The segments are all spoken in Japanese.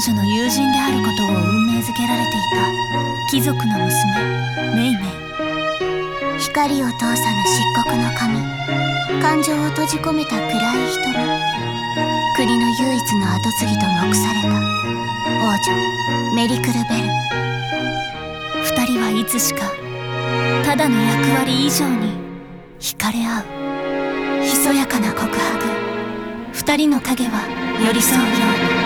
女の友人であることを運命づけられていた。貴族の娘。メイメイ。光を通さぬ漆黒の髪感情を閉じ込めた暗い瞳。国の唯一の跡継ぎと目された。王女。メリクルベル。二人はいつしかただの役割以上に惹かれ合う。ひそやかな告白。二人の影は寄り添うように。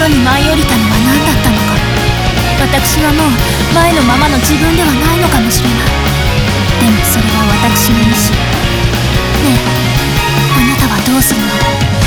私の心に舞い降りたのは何だったのか。私はもう前のままの自分ではないのかもしれない。でもそれは私の意志。ねえあなたはどうするの？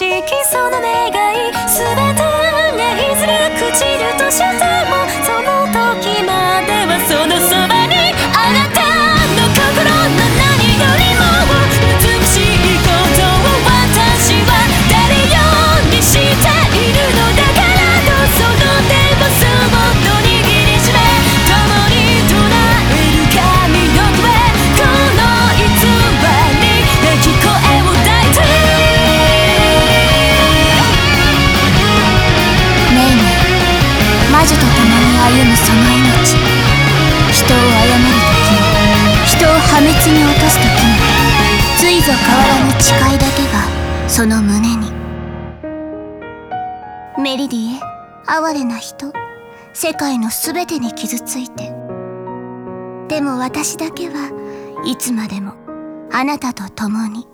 しきその願い全てがいずれ朽ちるとしても。その胸に。メリディへ哀れな人。世界の全てに傷ついて。でも私だけはいつまでもあなたと共に。